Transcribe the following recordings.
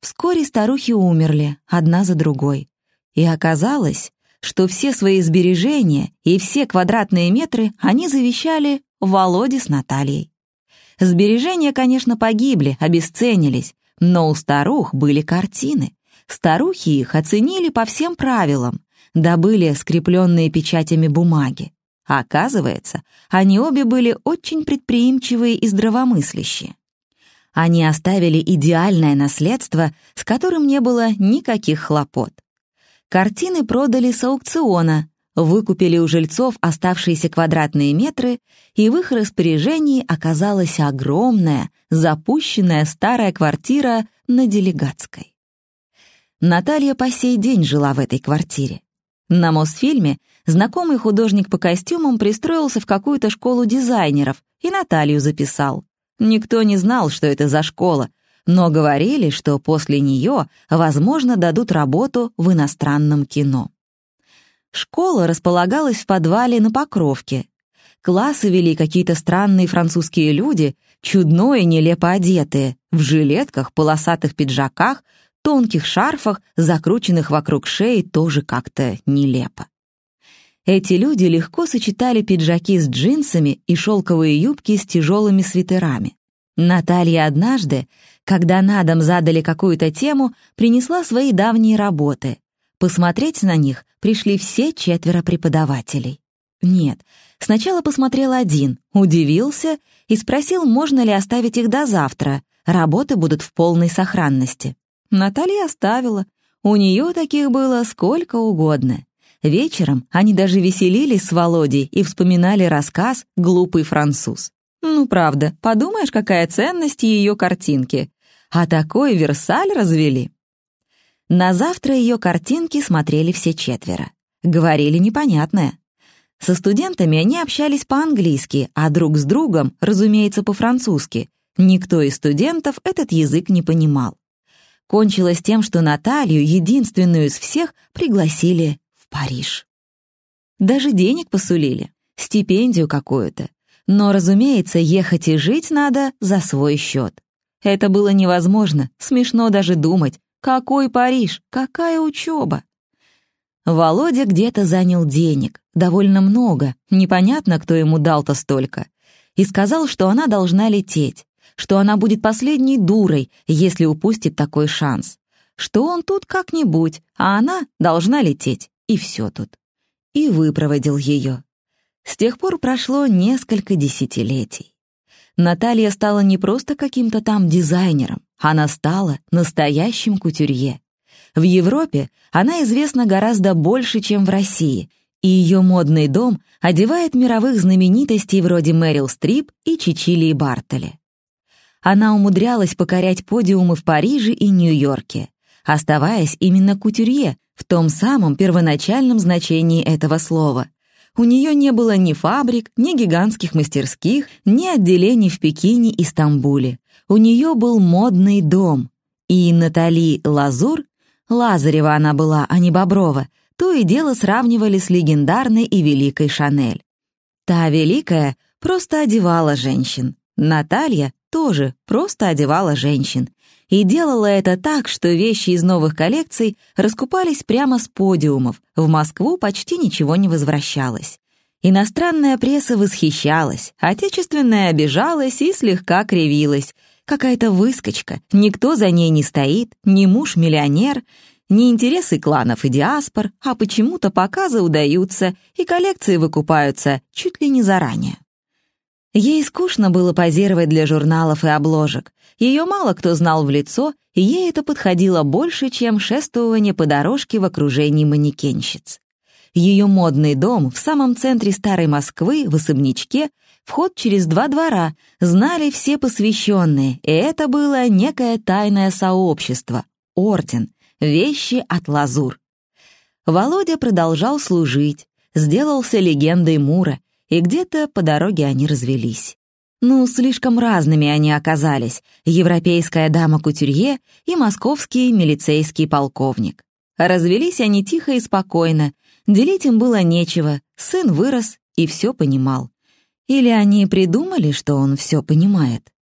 Вскоре старухи умерли, одна за другой. И оказалось, что все свои сбережения и все квадратные метры они завещали Володе с Натальей. Сбережения, конечно, погибли, обесценились, но у старух были картины. Старухи их оценили по всем правилам, добыли скрепленные печатями бумаги. оказывается, они обе были очень предприимчивые и здравомыслящие. Они оставили идеальное наследство, с которым не было никаких хлопот. Картины продали с аукциона, выкупили у жильцов оставшиеся квадратные метры, и в их распоряжении оказалась огромная, запущенная старая квартира на Делегатской. Наталья по сей день жила в этой квартире. На Мосфильме знакомый художник по костюмам пристроился в какую-то школу дизайнеров и Наталью записал. Никто не знал, что это за школа, но говорили, что после нее, возможно, дадут работу в иностранном кино. Школа располагалась в подвале на Покровке. Классы вели какие-то странные французские люди, чудно и нелепо одетые, в жилетках, полосатых пиджаках, тонких шарфах, закрученных вокруг шеи, тоже как-то нелепо. Эти люди легко сочетали пиджаки с джинсами и шелковые юбки с тяжелыми свитерами. Наталья однажды, когда на дом задали какую-то тему, принесла свои давние работы. Посмотреть на них пришли все четверо преподавателей. Нет, сначала посмотрел один, удивился и спросил, можно ли оставить их до завтра, работы будут в полной сохранности. Наталья оставила. У нее таких было сколько угодно. Вечером они даже веселились с Володей и вспоминали рассказ «Глупый француз». Ну, правда, подумаешь, какая ценность ее картинки. А такой Версаль развели. На завтра ее картинки смотрели все четверо. Говорили непонятное. Со студентами они общались по-английски, а друг с другом, разумеется, по-французски. Никто из студентов этот язык не понимал кончилось тем, что Наталью, единственную из всех, пригласили Париж. Даже денег посулили, стипендию какую-то. Но, разумеется, ехать и жить надо за свой счет. Это было невозможно, смешно даже думать. Какой Париж, какая учеба? Володя где-то занял денег, довольно много, непонятно, кто ему дал-то столько, и сказал, что она должна лететь что она будет последней дурой, если упустит такой шанс, что он тут как-нибудь, а она должна лететь, и все тут. И выпроводил ее. С тех пор прошло несколько десятилетий. Наталья стала не просто каким-то там дизайнером, она стала настоящим кутюрье. В Европе она известна гораздо больше, чем в России, и ее модный дом одевает мировых знаменитостей вроде Мэрил Стрип и Чичилии Бартоли она умудрялась покорять подиумы в Париже и Нью-Йорке, оставаясь именно кутюрье в том самом первоначальном значении этого слова. У нее не было ни фабрик, ни гигантских мастерских, ни отделений в Пекине и Стамбуле. У нее был модный дом. И Натали Лазур, Лазарева она была, а не Боброва, то и дело сравнивали с легендарной и великой Шанель. Та великая просто одевала женщин. Наталья тоже просто одевала женщин. И делала это так, что вещи из новых коллекций раскупались прямо с подиумов, в Москву почти ничего не возвращалось. Иностранная пресса восхищалась, отечественная обижалась и слегка кривилась. Какая-то выскочка, никто за ней не стоит, ни муж-миллионер, ни интересы кланов и диаспор, а почему-то показы удаются и коллекции выкупаются чуть ли не заранее. Ей скучно было позировать для журналов и обложек. Ее мало кто знал в лицо, и ей это подходило больше, чем шествование по дорожке в окружении манекенщиц. Ее модный дом в самом центре старой Москвы, в особнячке, вход через два двора, знали все посвященные, и это было некое тайное сообщество, орден, вещи от лазур. Володя продолжал служить, сделался легендой Мура, и где-то по дороге они развелись. Ну, слишком разными они оказались, европейская дама-кутюрье и московский милицейский полковник. Развелись они тихо и спокойно, делить им было нечего, сын вырос и все понимал. Или они придумали, что он все понимает?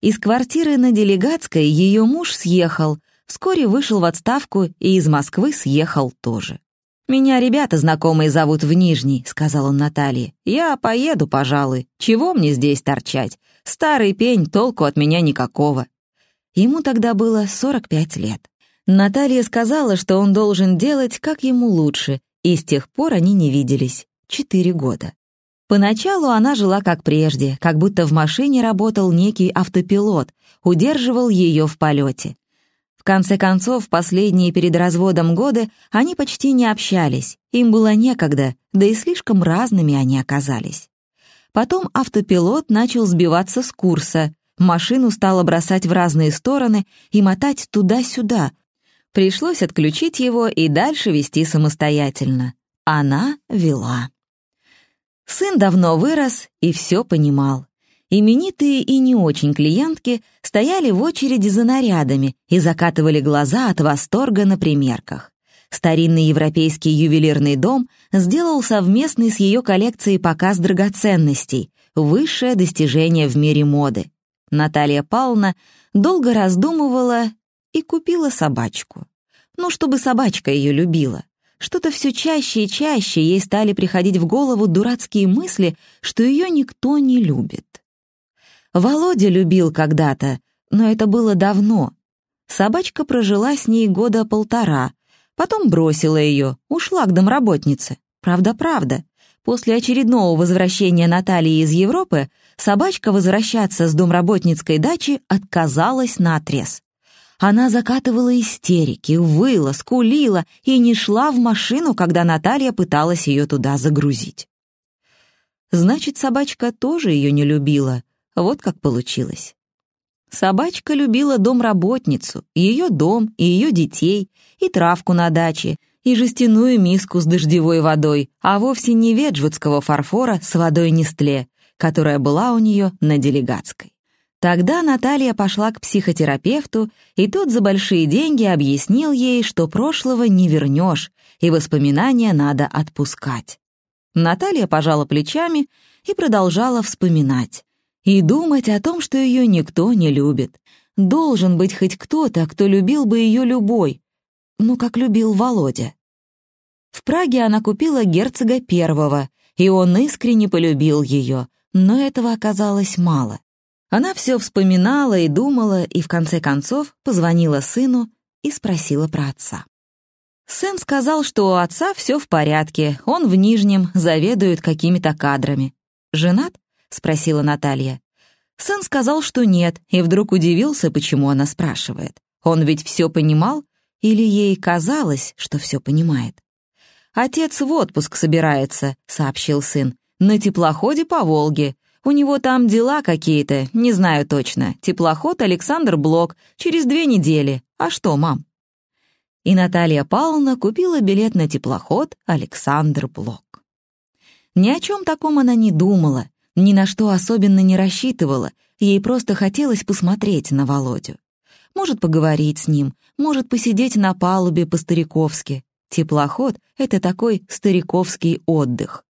Из квартиры на Делегатской ее муж съехал, Вскоре вышел в отставку и из Москвы съехал тоже. «Меня ребята знакомые зовут в Нижний», — сказал он Наталье. «Я поеду, пожалуй. Чего мне здесь торчать? Старый пень, толку от меня никакого». Ему тогда было 45 лет. Наталья сказала, что он должен делать, как ему лучше, и с тех пор они не виделись. Четыре года. Поначалу она жила как прежде, как будто в машине работал некий автопилот, удерживал ее в полете конце концов, последние перед разводом годы они почти не общались, им было некогда, да и слишком разными они оказались. Потом автопилот начал сбиваться с курса, машину стало бросать в разные стороны и мотать туда-сюда. Пришлось отключить его и дальше вести самостоятельно. Она вела. Сын давно вырос и все понимал. Именитые и не очень клиентки стояли в очереди за нарядами и закатывали глаза от восторга на примерках. Старинный европейский ювелирный дом сделал совместный с ее коллекцией показ драгоценностей, высшее достижение в мире моды. Наталья Павловна долго раздумывала и купила собачку. Ну, чтобы собачка ее любила. Что-то все чаще и чаще ей стали приходить в голову дурацкие мысли, что ее никто не любит. Володя любил когда-то, но это было давно. Собачка прожила с ней года полтора, потом бросила ее, ушла к домработнице. Правда-правда. После очередного возвращения Натальи из Европы собачка возвращаться с домработницкой дачи отказалась наотрез. Она закатывала истерики, выла, скулила и не шла в машину, когда Наталья пыталась ее туда загрузить. Значит, собачка тоже ее не любила, вот как получилось. Собачка любила домработницу, ее дом и ее детей, и травку на даче, и жестяную миску с дождевой водой, а вовсе не веджвудского фарфора с водой Нестле, которая была у нее на делегатской. Тогда Наталья пошла к психотерапевту, и тот за большие деньги объяснил ей, что прошлого не вернешь, и воспоминания надо отпускать. Наталья пожала плечами и продолжала вспоминать и думать о том, что ее никто не любит. Должен быть хоть кто-то, кто любил бы ее любой, ну, как любил Володя. В Праге она купила герцога первого, и он искренне полюбил ее, но этого оказалось мало. Она все вспоминала и думала, и в конце концов позвонила сыну и спросила про отца. Сын сказал, что у отца все в порядке, он в Нижнем, заведует какими-то кадрами. Женат? — спросила Наталья. Сын сказал, что нет, и вдруг удивился, почему она спрашивает. Он ведь все понимал? Или ей казалось, что все понимает? «Отец в отпуск собирается», — сообщил сын. «На теплоходе по Волге. У него там дела какие-то, не знаю точно. Теплоход Александр Блок, через две недели. А что, мам?» И Наталья Павловна купила билет на теплоход Александр Блок. Ни о чем таком она не думала, ни на что особенно не рассчитывала, ей просто хотелось посмотреть на Володю. Может поговорить с ним, может посидеть на палубе по-стариковски. Теплоход — это такой стариковский отдых.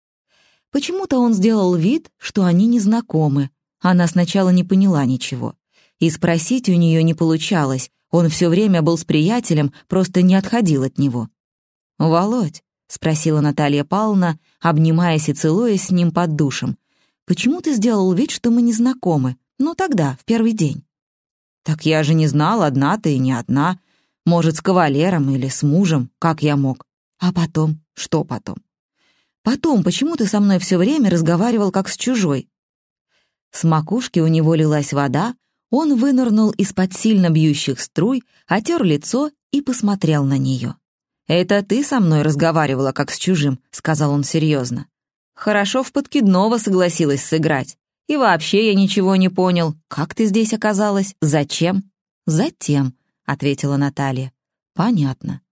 Почему-то он сделал вид, что они не знакомы. Она сначала не поняла ничего. И спросить у нее не получалось, он все время был с приятелем, просто не отходил от него. «Володь», — спросила Наталья Павловна, обнимаясь и целуясь с ним под душем, Почему ты сделал вид, что мы не знакомы? Ну тогда, в первый день». «Так я же не знал, одна ты и не одна. Может, с кавалером или с мужем, как я мог. А потом? Что потом?» «Потом, почему ты со мной все время разговаривал как с чужой?» С макушки у него лилась вода, он вынырнул из-под сильно бьющих струй, отер лицо и посмотрел на нее. «Это ты со мной разговаривала, как с чужим», — сказал он серьезно. Хорошо в подкидного согласилась сыграть. И вообще я ничего не понял. Как ты здесь оказалась? Зачем? Затем, ответила Наталья. Понятно.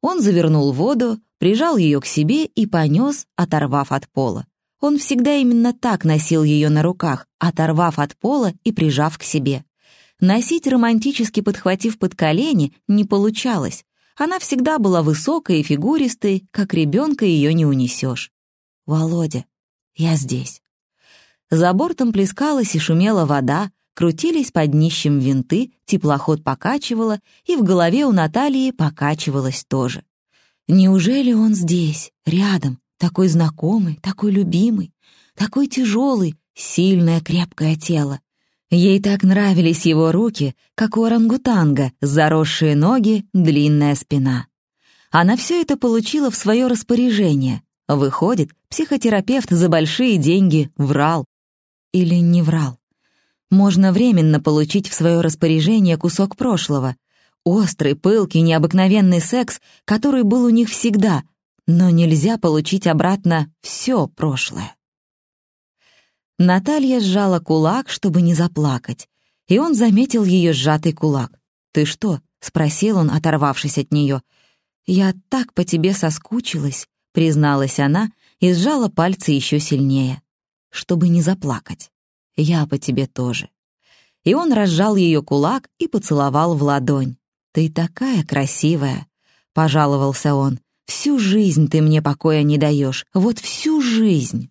Он завернул воду, прижал ее к себе и понес, оторвав от пола. Он всегда именно так носил ее на руках, оторвав от пола и прижав к себе. Носить романтически подхватив под колени не получалось. Она всегда была высокой и фигуристой, как ребенка ее не унесешь. «Володя, я здесь». За бортом плескалась и шумела вода, крутились под днищем винты, теплоход покачивало, и в голове у Натальи покачивалось тоже. Неужели он здесь, рядом, такой знакомый, такой любимый, такой тяжелый, сильное крепкое тело? Ей так нравились его руки, как у орангутанга, заросшие ноги, длинная спина. Она все это получила в свое распоряжение. Выходит, психотерапевт за большие деньги врал. Или не врал. Можно временно получить в свое распоряжение кусок прошлого. Острый, пылкий, необыкновенный секс, который был у них всегда, но нельзя получить обратно все прошлое. Наталья сжала кулак, чтобы не заплакать, и он заметил ее сжатый кулак. «Ты что?» — спросил он, оторвавшись от нее. «Я так по тебе соскучилась», — призналась она и сжала пальцы еще сильнее, чтобы не заплакать. «Я по тебе тоже». И он разжал ее кулак и поцеловал в ладонь. «Ты такая красивая», — пожаловался он. «Всю жизнь ты мне покоя не даешь, вот всю жизнь».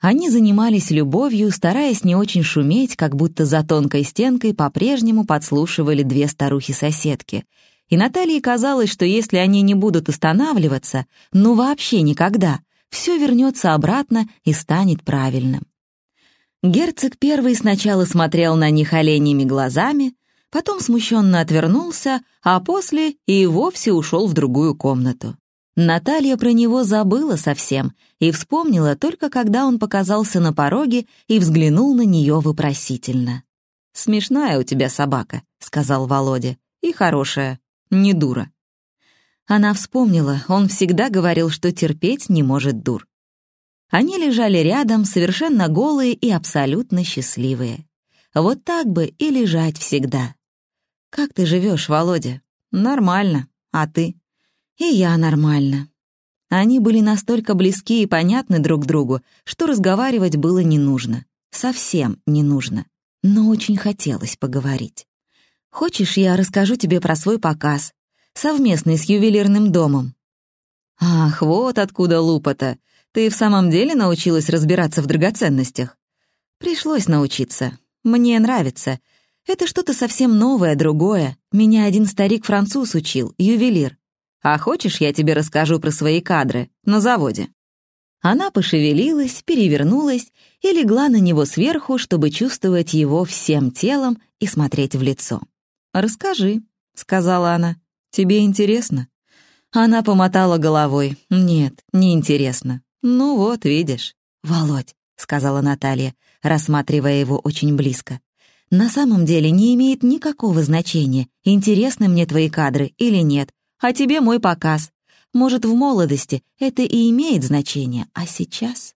Они занимались любовью, стараясь не очень шуметь, как будто за тонкой стенкой по-прежнему подслушивали две старухи-соседки. И Наталье казалось, что если они не будут останавливаться, ну вообще никогда, все вернется обратно и станет правильным. Герцог первый сначала смотрел на них оленьими глазами, потом смущенно отвернулся, а после и вовсе ушел в другую комнату. Наталья про него забыла совсем и вспомнила только когда он показался на пороге и взглянул на нее вопросительно. «Смешная у тебя собака», — сказал Володя, — «и хорошая, не дура». Она вспомнила, он всегда говорил, что терпеть не может дур. Они лежали рядом, совершенно голые и абсолютно счастливые. Вот так бы и лежать всегда. «Как ты живешь, Володя?» «Нормально. А ты?» И я нормально. Они были настолько близки и понятны друг другу, что разговаривать было не нужно. Совсем не нужно. Но очень хотелось поговорить. «Хочешь, я расскажу тебе про свой показ, совместный с ювелирным домом?» «Ах, вот откуда лупа-то. Ты в самом деле научилась разбираться в драгоценностях?» «Пришлось научиться. Мне нравится. Это что-то совсем новое, другое. Меня один старик-француз учил, ювелир. А хочешь, я тебе расскажу про свои кадры на заводе?» Она пошевелилась, перевернулась и легла на него сверху, чтобы чувствовать его всем телом и смотреть в лицо. «Расскажи», — сказала она. «Тебе интересно?» Она помотала головой. «Нет, не интересно. Ну вот, видишь». «Володь», — сказала Наталья, рассматривая его очень близко. «На самом деле не имеет никакого значения, интересны мне твои кадры или нет а тебе мой показ. Может, в молодости это и имеет значение, а сейчас...»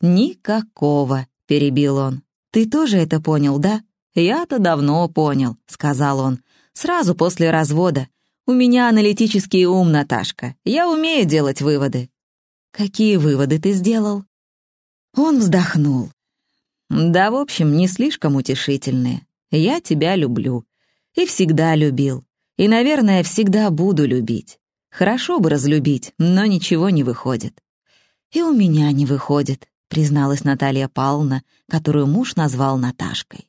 «Никакого», — перебил он. «Ты тоже это понял, да?» «Я-то давно понял», — сказал он. «Сразу после развода. У меня аналитический ум, Наташка. Я умею делать выводы». «Какие выводы ты сделал?» Он вздохнул. «Да, в общем, не слишком утешительные. Я тебя люблю. И всегда любил. И, наверное, всегда буду любить. Хорошо бы разлюбить, но ничего не выходит. И у меня не выходит, призналась Наталья Павловна, которую муж назвал Наташкой.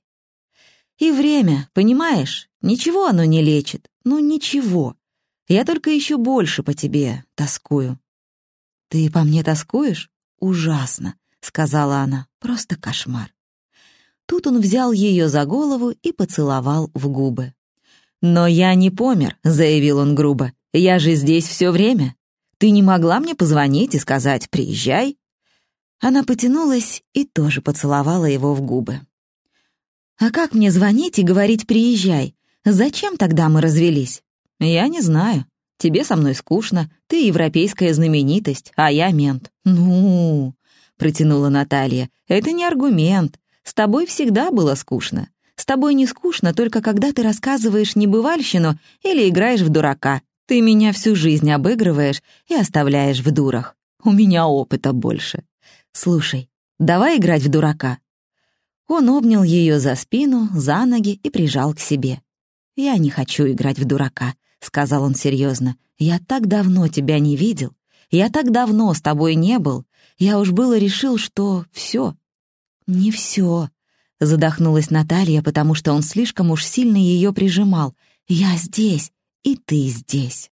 И время, понимаешь, ничего оно не лечит, ну ничего. Я только еще больше по тебе тоскую. Ты по мне тоскуешь? Ужасно, сказала она, просто кошмар. Тут он взял ее за голову и поцеловал в губы. «Но я не помер», — заявил он грубо. «Я же здесь все время. Ты не могла мне позвонить и сказать «приезжай»?» Она потянулась и тоже поцеловала его в губы. «А как мне звонить и говорить «приезжай»? Зачем тогда мы развелись?» «Я не знаю. Тебе со мной скучно, ты европейская знаменитость, а я мент». «Ну...» — протянула Наталья. «Это не аргумент. С тобой всегда было скучно. С тобой не скучно, только когда ты рассказываешь небывальщину или играешь в дурака. Ты меня всю жизнь обыгрываешь и оставляешь в дурах. У меня опыта больше. Слушай, давай играть в дурака». Он обнял ее за спину, за ноги и прижал к себе. «Я не хочу играть в дурака», — сказал он серьезно. «Я так давно тебя не видел. Я так давно с тобой не был. Я уж было решил, что все. «Не все», Задохнулась Наталья, потому что он слишком уж сильно ее прижимал. «Я здесь, и ты здесь».